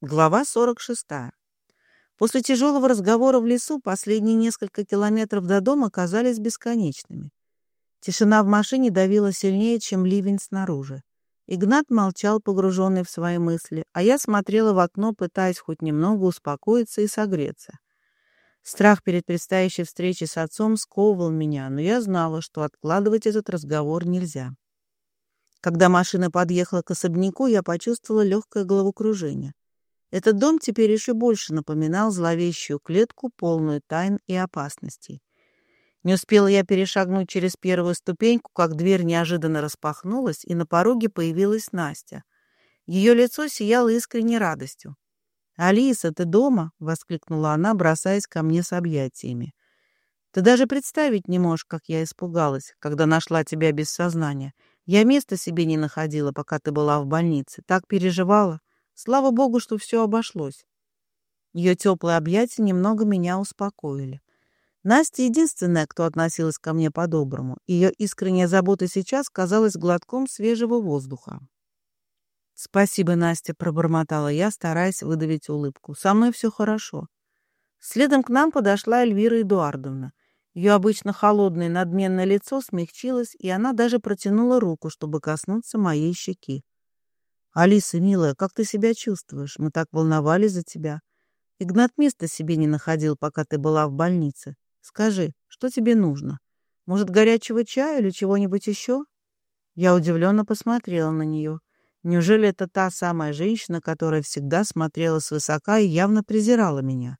Глава 46. После тяжелого разговора в лесу последние несколько километров до дома казались бесконечными. Тишина в машине давила сильнее, чем ливень снаружи. Игнат молчал, погруженный в свои мысли, а я смотрела в окно, пытаясь хоть немного успокоиться и согреться. Страх перед предстоящей встречей с отцом сковывал меня, но я знала, что откладывать этот разговор нельзя. Когда машина подъехала к особняку, я почувствовала легкое головокружение. Этот дом теперь еще больше напоминал зловещую клетку, полную тайн и опасностей. Не успела я перешагнуть через первую ступеньку, как дверь неожиданно распахнулась, и на пороге появилась Настя. Ее лицо сияло искренней радостью. «Алиса, ты дома?» — воскликнула она, бросаясь ко мне с объятиями. «Ты даже представить не можешь, как я испугалась, когда нашла тебя без сознания. Я места себе не находила, пока ты была в больнице. Так переживала. Слава богу, что все обошлось. Ее теплые объятия немного меня успокоили. Настя единственная, кто относилась ко мне по-доброму. Ее искренняя забота сейчас казалась глотком свежего воздуха. «Спасибо, Настя», — пробормотала я, стараясь выдавить улыбку. «Со мной все хорошо». Следом к нам подошла Эльвира Эдуардовна. Ее обычно холодное надменное лицо смягчилось, и она даже протянула руку, чтобы коснуться моей щеки. «Алиса, милая, как ты себя чувствуешь? Мы так волновались за тебя. Игнат места себе не находил, пока ты была в больнице. Скажи, что тебе нужно? Может, горячего чая или чего-нибудь еще?» Я удивленно посмотрела на нее. Неужели это та самая женщина, которая всегда смотрела свысока и явно презирала меня?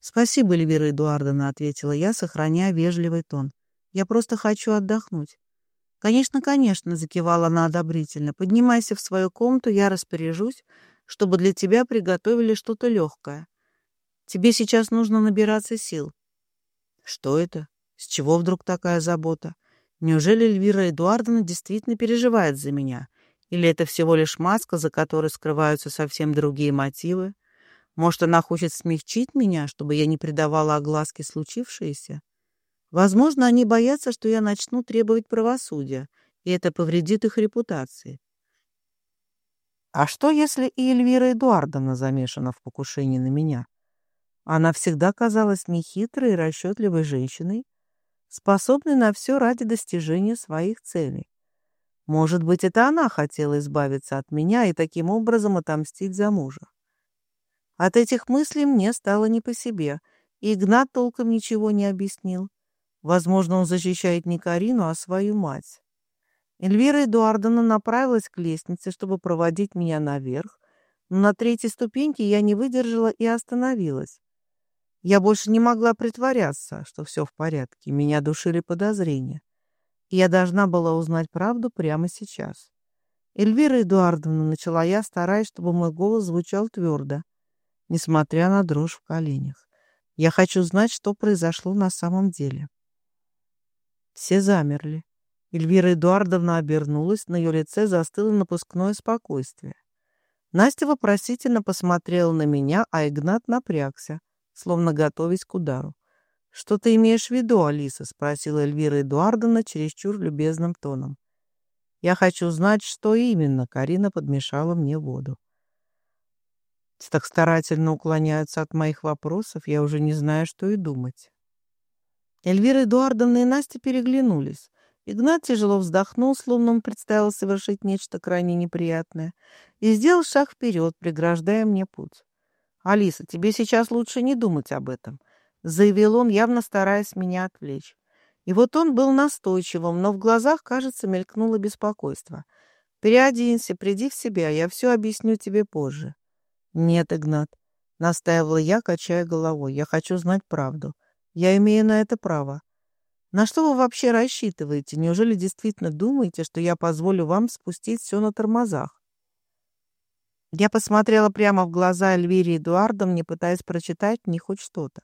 «Спасибо, Эльвира Эдуардовна», — ответила я, сохраняя вежливый тон. «Я просто хочу отдохнуть. «Конечно, конечно», — закивала она одобрительно. «Поднимайся в свою комнату, я распоряжусь, чтобы для тебя приготовили что-то легкое. Тебе сейчас нужно набираться сил». «Что это? С чего вдруг такая забота? Неужели Эльвира Эдуардовна действительно переживает за меня? Или это всего лишь маска, за которой скрываются совсем другие мотивы? Может, она хочет смягчить меня, чтобы я не придавала огласке случившееся?» Возможно, они боятся, что я начну требовать правосудия, и это повредит их репутации. А что, если и Эльвира Эдуардовна замешана в покушении на меня? Она всегда казалась нехитрой и расчетливой женщиной, способной на все ради достижения своих целей. Может быть, это она хотела избавиться от меня и таким образом отомстить за мужа. От этих мыслей мне стало не по себе, и Игнат толком ничего не объяснил. Возможно, он защищает не Карину, а свою мать. Эльвира Эдуардовна направилась к лестнице, чтобы проводить меня наверх, но на третьей ступеньке я не выдержала и остановилась. Я больше не могла притворяться, что все в порядке. Меня душили подозрения. И я должна была узнать правду прямо сейчас. Эльвира Эдуардовна, начала я, стараясь, чтобы мой голос звучал твердо, несмотря на дрожь в коленях. Я хочу знать, что произошло на самом деле. Все замерли. Эльвира Эдуардовна обернулась, на ее лице застыло напускное спокойствие. Настя вопросительно посмотрела на меня, а Игнат напрягся, словно готовясь к удару. «Что ты имеешь в виду, Алиса?» — спросила Эльвира Эдуардовна чересчур любезным тоном. «Я хочу знать, что именно Карина подмешала мне воду». Так старательно уклоняются от моих вопросов, я уже не знаю, что и думать. Эльвира Эдуардовна и Настя переглянулись. Игнат тяжело вздохнул, словно он представил совершить нечто крайне неприятное, и сделал шаг вперед, преграждая мне путь. «Алиса, тебе сейчас лучше не думать об этом», — заявил он, явно стараясь меня отвлечь. И вот он был настойчивым, но в глазах, кажется, мелькнуло беспокойство. «Переоденься, приди в себя, я все объясню тебе позже». «Нет, Игнат», — настаивала я, качая головой, — «я хочу знать правду». Я имею на это право. На что вы вообще рассчитываете? Неужели действительно думаете, что я позволю вам спустить все на тормозах? Я посмотрела прямо в глаза Эльвире Эдуардовне, пытаясь прочитать в них хоть что-то.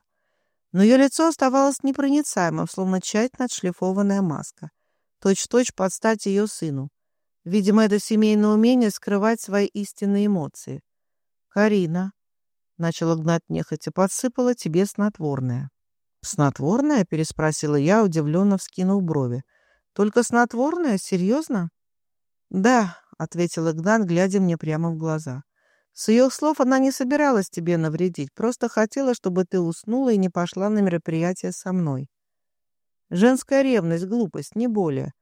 Но ее лицо оставалось непроницаемым, словно тщательно отшлифованная маска. Точь-точь под стать ее сыну. Видимо, это семейное умение скрывать свои истинные эмоции. «Карина», — начала гнать нехотя, — подсыпала тебе снотворное. «Снотворное?» — переспросила я, удивленно вскинув брови. «Только снотворное? Серьезно?» «Да», — ответил Игнат, глядя мне прямо в глаза. С ее слов она не собиралась тебе навредить, просто хотела, чтобы ты уснула и не пошла на мероприятие со мной. Женская ревность, глупость, не более.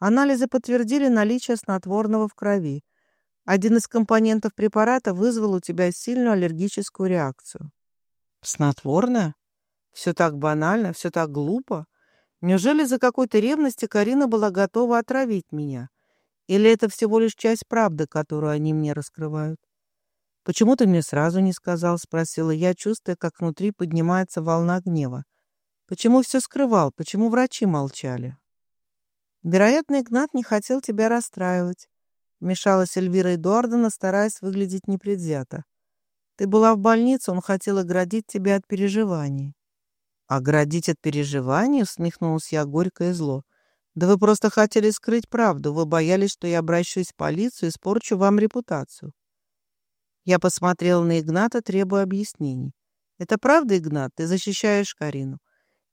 Анализы подтвердили наличие снотворного в крови. Один из компонентов препарата вызвал у тебя сильную аллергическую реакцию. Снотворное? Все так банально, все так глупо. Неужели за какой-то ревности Карина была готова отравить меня? Или это всего лишь часть правды, которую они мне раскрывают? «Почему ты мне сразу не сказал?» — спросила я, чувствуя, как внутри поднимается волна гнева. «Почему все скрывал? Почему врачи молчали?» «Вероятно, Игнат не хотел тебя расстраивать», — вмешалась Эльвира Эдуардовна, стараясь выглядеть непредвзято. «Ты была в больнице, он хотел оградить тебя от переживаний». «Оградить от переживаний?» — усмехнулась я горько и зло. «Да вы просто хотели скрыть правду. Вы боялись, что я обращусь в полицию и испорчу вам репутацию». Я посмотрела на Игната, требуя объяснений. «Это правда, Игнат? Ты защищаешь Карину?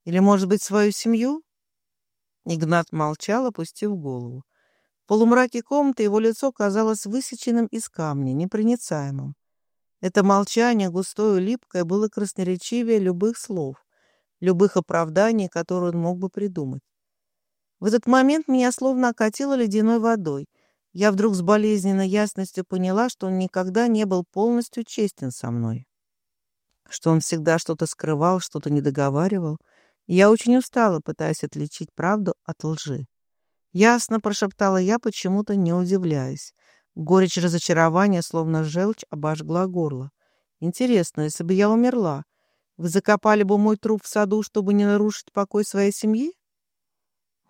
Или, может быть, свою семью?» Игнат молчал, опустив голову. В полумраке комнаты его лицо казалось высеченным из камня, непроницаемым. Это молчание, густое и липкое, было красноречивее любых слов, любых оправданий, которые он мог бы придумать. В этот момент меня словно окатило ледяной водой — я вдруг с болезненной ясностью поняла, что он никогда не был полностью честен со мной. Что он всегда что-то скрывал, что-то недоговаривал. И я очень устала, пытаясь отличить правду от лжи. Ясно прошептала я, почему-то не удивляясь. Горечь разочарования, словно желчь, обожгла горло. Интересно, если бы я умерла, вы закопали бы мой труп в саду, чтобы не нарушить покой своей семьи?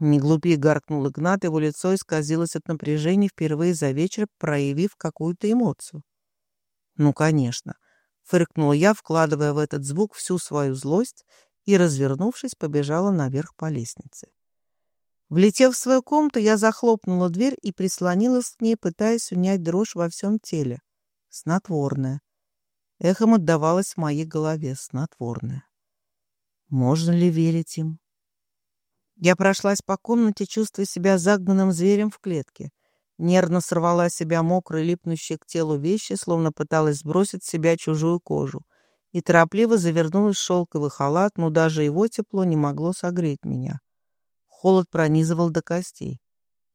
Не глупи, гаркнул Игнат, его лицо исказилось от напряжения, впервые за вечер проявив какую-то эмоцию. Ну, конечно, фыркнула я, вкладывая в этот звук всю свою злость и, развернувшись, побежала наверх по лестнице. Влетев в свою комнату, я захлопнула дверь и прислонилась к ней, пытаясь унять дрожь во всем теле. Снотворное. Эхом отдавалось в моей голове снотворное. Можно ли верить им? Я прошлась по комнате, чувствуя себя загнанным зверем в клетке. Нервно сорвала себя мокрые, липнущие к телу вещи, словно пыталась сбросить с себя чужую кожу. И торопливо завернулась в шелковый халат, но даже его тепло не могло согреть меня. Холод пронизывал до костей.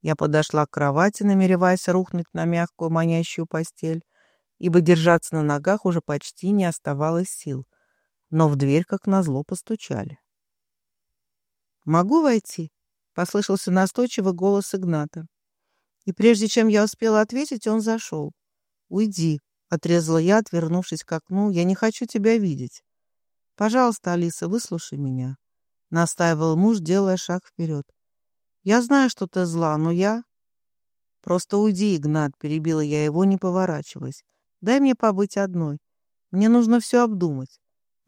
Я подошла к кровати, намереваясь рухнуть на мягкую манящую постель, ибо держаться на ногах уже почти не оставалось сил. Но в дверь, как назло, постучали. «Могу войти?» — послышался настойчивый голос Игната. И прежде чем я успела ответить, он зашел. «Уйди», — отрезала я, отвернувшись к окну. «Я не хочу тебя видеть». «Пожалуйста, Алиса, выслушай меня», — настаивал муж, делая шаг вперед. «Я знаю, что ты зла, но я...» «Просто уйди, Игнат», — перебила я его, не поворачиваясь. «Дай мне побыть одной. Мне нужно все обдумать.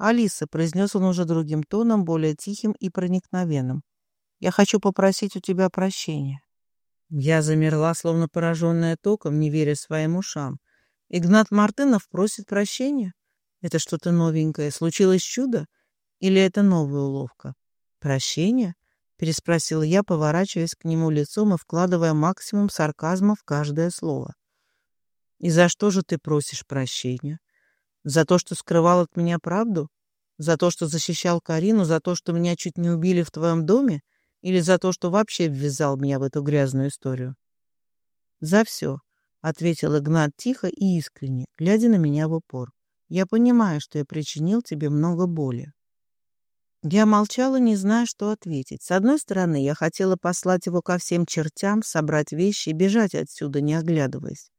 «Алиса», — произнес он уже другим тоном, более тихим и проникновенным, — «я хочу попросить у тебя прощения». Я замерла, словно пораженная током, не веря своим ушам. Игнат Мартынов просит прощения? Это что-то новенькое. Случилось чудо? Или это новая уловка? Прощение? Переспросила я, поворачиваясь к нему лицом и вкладывая максимум сарказма в каждое слово. «И за что же ты просишь прощения?» За то, что скрывал от меня правду? За то, что защищал Карину? За то, что меня чуть не убили в твоем доме? Или за то, что вообще ввязал меня в эту грязную историю? За все, — ответил Игнат тихо и искренне, глядя на меня в упор. Я понимаю, что я причинил тебе много боли. Я молчала, не зная, что ответить. С одной стороны, я хотела послать его ко всем чертям, собрать вещи и бежать отсюда, не оглядываясь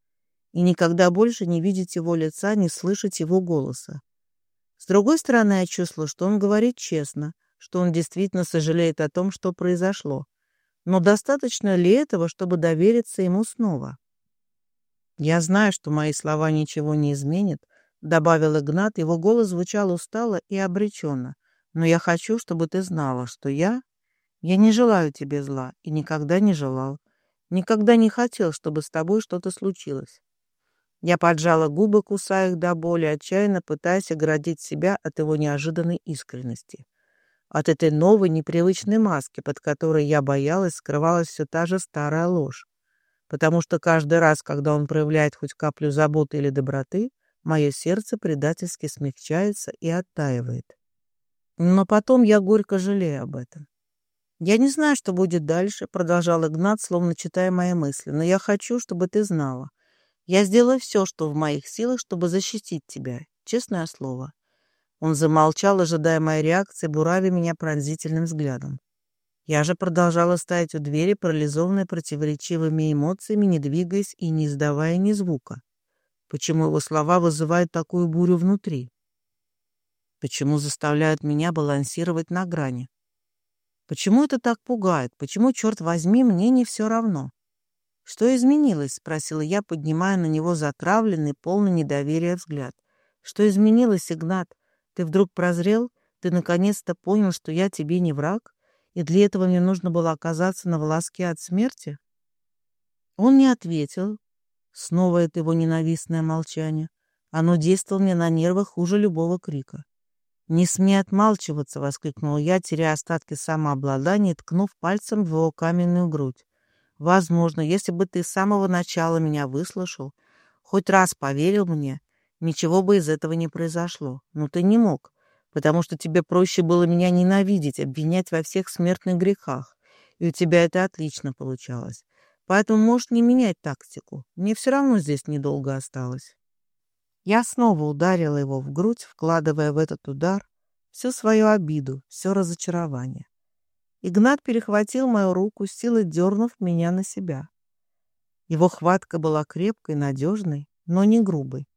и никогда больше не видеть его лица, не слышать его голоса. С другой стороны, я чувствовала, что он говорит честно, что он действительно сожалеет о том, что произошло. Но достаточно ли этого, чтобы довериться ему снова? «Я знаю, что мои слова ничего не изменят», — добавил Игнат. Его голос звучал устало и обреченно. «Но я хочу, чтобы ты знала, что я... Я не желаю тебе зла и никогда не желал. Никогда не хотел, чтобы с тобой что-то случилось. Я поджала губы, кусая их до боли, отчаянно пытаясь оградить себя от его неожиданной искренности. От этой новой, непривычной маски, под которой я боялась, скрывалась все та же старая ложь. Потому что каждый раз, когда он проявляет хоть каплю заботы или доброты, мое сердце предательски смягчается и оттаивает. Но потом я горько жалею об этом. «Я не знаю, что будет дальше», — продолжал Игнат, словно читая мои мысли, «но я хочу, чтобы ты знала. Я сделаю все, что в моих силах, чтобы защитить тебя. Честное слово». Он замолчал, ожидая моей реакции, буравя меня пронзительным взглядом. Я же продолжала стоять у двери, парализованная противоречивыми эмоциями, не двигаясь и не издавая ни звука. Почему его слова вызывают такую бурю внутри? Почему заставляют меня балансировать на грани? Почему это так пугает? Почему, черт возьми, мне не все равно? Что изменилось? Спросила я, поднимая на него затравленный, полный недоверия взгляд. Что изменилось, Игнат? Ты вдруг прозрел? Ты наконец-то понял, что я тебе не враг? И для этого мне нужно было оказаться на волоске от смерти? Он не ответил. Снова это его ненавистное молчание. Оно действовало мне на нервы хуже любого крика. «Не смей отмалчиваться!» — воскликнул я, теряя остатки самообладания, ткнув пальцем в его каменную грудь. «Возможно, если бы ты с самого начала меня выслушал, хоть раз поверил мне, ничего бы из этого не произошло. Но ты не мог, потому что тебе проще было меня ненавидеть, обвинять во всех смертных грехах, и у тебя это отлично получалось. Поэтому можешь не менять тактику. Мне все равно здесь недолго осталось». Я снова ударила его в грудь, вкладывая в этот удар всю свою обиду, все разочарование. Игнат перехватил мою руку, силой дернув меня на себя. Его хватка была крепкой, надежной, но не грубой.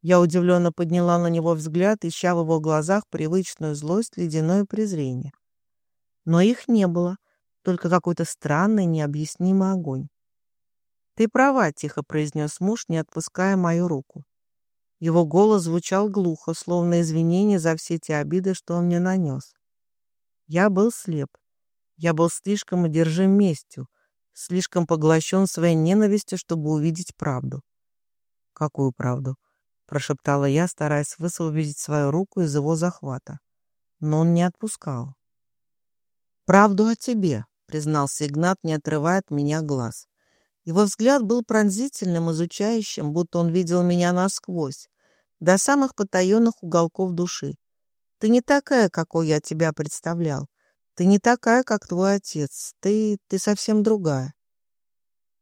Я удивленно подняла на него взгляд, ища в его глазах привычную злость, ледяное презрение. Но их не было, только какой-то странный, необъяснимый огонь. «Ты права», — тихо произнес муж, не отпуская мою руку. Его голос звучал глухо, словно извинение за все те обиды, что он мне нанес. Я был слеп. Я был слишком одержим местью, слишком поглощен своей ненавистью, чтобы увидеть правду. «Какую правду?» — прошептала я, стараясь высвободить свою руку из его захвата. Но он не отпускал. «Правду о тебе», — признался Игнат, не отрывая от меня глаз. Его взгляд был пронзительным, изучающим, будто он видел меня насквозь, до самых потаенных уголков души. Ты не такая, какой я тебя представлял. Ты не такая, как твой отец. Ты... ты совсем другая.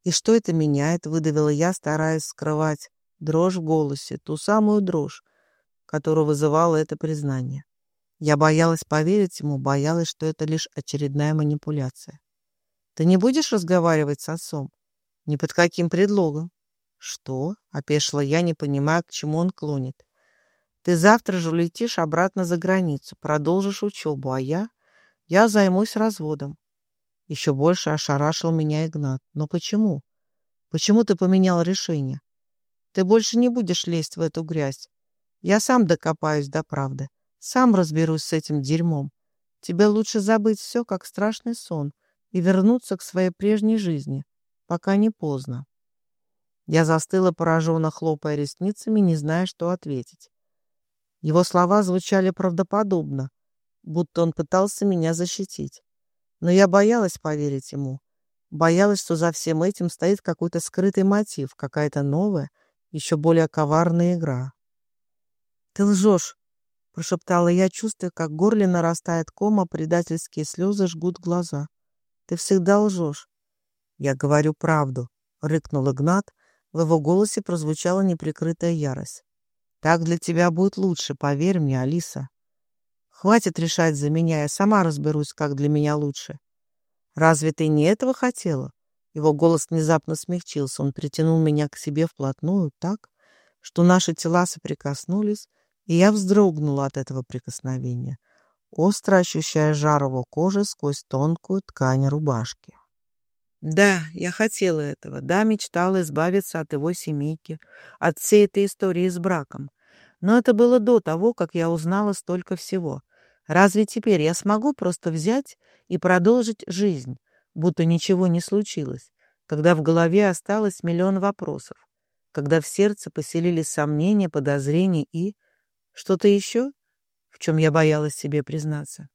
И что это меняет, выдавила я, стараясь скрывать дрожь в голосе, ту самую дрожь, которую вызывало это признание. Я боялась поверить ему, боялась, что это лишь очередная манипуляция. Ты не будешь разговаривать с отцом? Ни под каким предлогом. Что? Опешила я, не понимая, к чему он клонит. Ты завтра же улетишь обратно за границу, продолжишь учебу, а я... Я займусь разводом. Еще больше ошарашил меня Игнат. Но почему? Почему ты поменял решение? Ты больше не будешь лезть в эту грязь. Я сам докопаюсь до правды. Сам разберусь с этим дерьмом. Тебе лучше забыть все, как страшный сон, и вернуться к своей прежней жизни пока не поздно. Я застыла, пораженно хлопая ресницами, не зная, что ответить. Его слова звучали правдоподобно, будто он пытался меня защитить. Но я боялась поверить ему. Боялась, что за всем этим стоит какой-то скрытый мотив, какая-то новая, еще более коварная игра. «Ты лжешь!» — прошептала я, чувствуя, как в горле нарастает кома, предательские слезы жгут глаза. «Ты всегда лжешь. «Я говорю правду», — рыкнул Игнат. В его голосе прозвучала неприкрытая ярость. «Так для тебя будет лучше, поверь мне, Алиса. Хватит решать за меня, я сама разберусь, как для меня лучше. Разве ты не этого хотела?» Его голос внезапно смягчился. Он притянул меня к себе вплотную так, что наши тела соприкоснулись, и я вздрогнула от этого прикосновения, остро ощущая жар его кожи сквозь тонкую ткань рубашки. Да, я хотела этого. Да, мечтала избавиться от его семейки, от всей этой истории с браком. Но это было до того, как я узнала столько всего. Разве теперь я смогу просто взять и продолжить жизнь, будто ничего не случилось, когда в голове осталось миллион вопросов, когда в сердце поселились сомнения, подозрения и... Что-то еще, в чем я боялась себе признаться?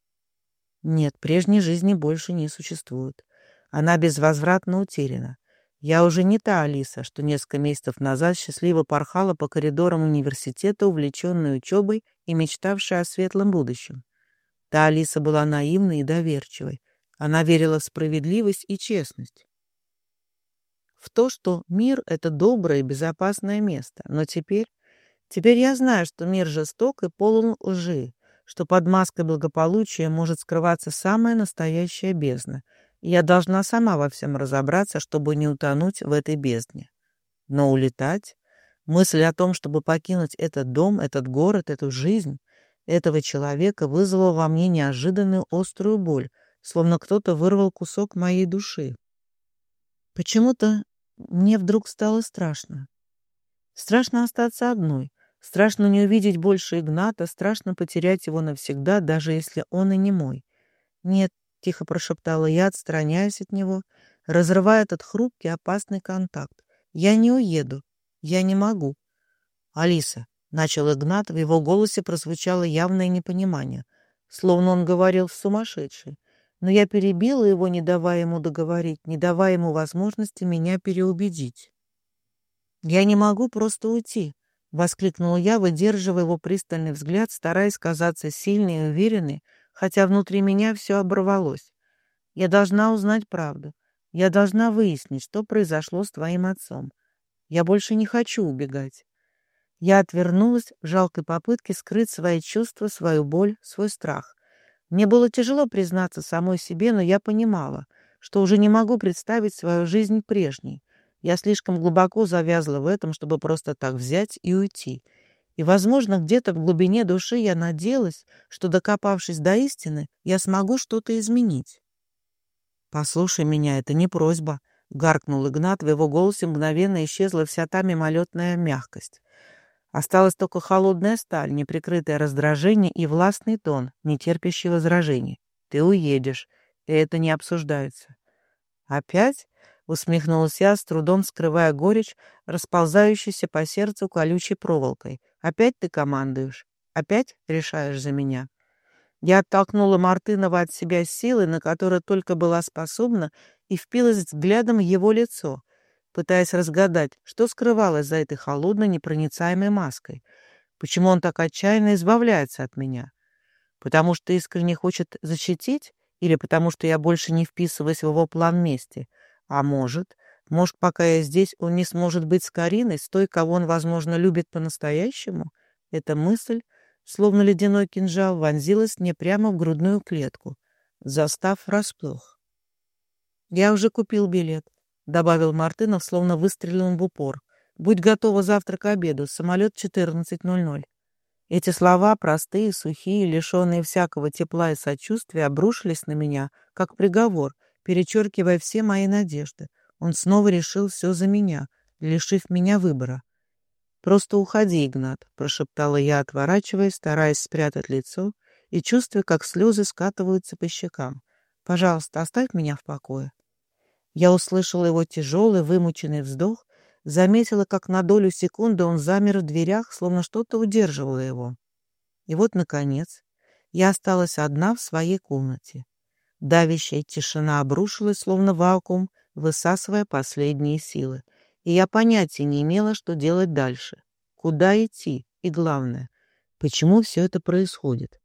Нет, прежней жизни больше не существует. Она безвозвратно утеряна. Я уже не та Алиса, что несколько месяцев назад счастливо порхала по коридорам университета, увлеченной учебой и мечтавшая о светлом будущем. Та Алиса была наивной и доверчивой. Она верила в справедливость и честность. В то, что мир — это доброе и безопасное место. Но теперь... Теперь я знаю, что мир жесток и полон лжи, что под маской благополучия может скрываться самая настоящая бездна — я должна сама во всем разобраться, чтобы не утонуть в этой бездне. Но улетать? Мысль о том, чтобы покинуть этот дом, этот город, эту жизнь, этого человека вызвала во мне неожиданную острую боль, словно кто-то вырвал кусок моей души. Почему-то мне вдруг стало страшно. Страшно остаться одной, страшно не увидеть больше Игната, страшно потерять его навсегда, даже если он и не мой. Нет, — тихо прошептала я, отстраняясь от него, разрывая этот хрупкий, опасный контакт. «Я не уеду. Я не могу». «Алиса», — начал Игнат, в его голосе прозвучало явное непонимание, словно он говорил сумасшедший. Но я перебила его, не давая ему договорить, не давая ему возможности меня переубедить. «Я не могу просто уйти», — воскликнула я, выдерживая его пристальный взгляд, стараясь казаться сильной и уверенной, хотя внутри меня все оборвалось. Я должна узнать правду. Я должна выяснить, что произошло с твоим отцом. Я больше не хочу убегать. Я отвернулась в жалкой попытке скрыть свои чувства, свою боль, свой страх. Мне было тяжело признаться самой себе, но я понимала, что уже не могу представить свою жизнь прежней. Я слишком глубоко завязла в этом, чтобы просто так взять и уйти — и, возможно, где-то в глубине души я надеялась, что, докопавшись до истины, я смогу что-то изменить. «Послушай меня, это не просьба», — гаркнул Игнат, в его голосе мгновенно исчезла вся та мимолетная мягкость. Осталась только холодная сталь, неприкрытое раздражение и властный тон, не терпящий возражений. «Ты уедешь, и это не обсуждается». «Опять?» — усмехнулась я, с трудом скрывая горечь, расползающуюся по сердцу колючей проволокой. Опять ты командуешь? Опять решаешь за меня?» Я оттолкнула Мартынова от себя силой, на которую только была способна, и впилась взглядом в его лицо, пытаясь разгадать, что скрывалось за этой холодной, непроницаемой маской. Почему он так отчаянно избавляется от меня? Потому что искренне хочет защитить? Или потому что я больше не вписываюсь в его план мести? А может, может, пока я здесь, он не сможет быть с Кариной, с той, кого он, возможно, любит по-настоящему? Эта мысль, словно ледяной кинжал, вонзилась мне прямо в грудную клетку, застав врасплох. «Я уже купил билет», — добавил Мартынов, словно выстрелил в упор. «Будь готова завтра к обеду, самолет 14.00». Эти слова, простые, сухие, лишенные всякого тепла и сочувствия, обрушились на меня, как приговор, перечеркивая все мои надежды — он снова решил все за меня, лишив меня выбора. «Просто уходи, Игнат», — прошептала я, отворачиваясь, стараясь спрятать лицо и чувствуя, как слезы скатываются по щекам. «Пожалуйста, оставь меня в покое». Я услышала его тяжелый, вымученный вздох, заметила, как на долю секунды он замер в дверях, словно что-то удерживало его. И вот, наконец, я осталась одна в своей комнате. Давящая тишина обрушилась, словно вакуум, высасывая последние силы. И я понятия не имела, что делать дальше. Куда идти? И главное, почему все это происходит?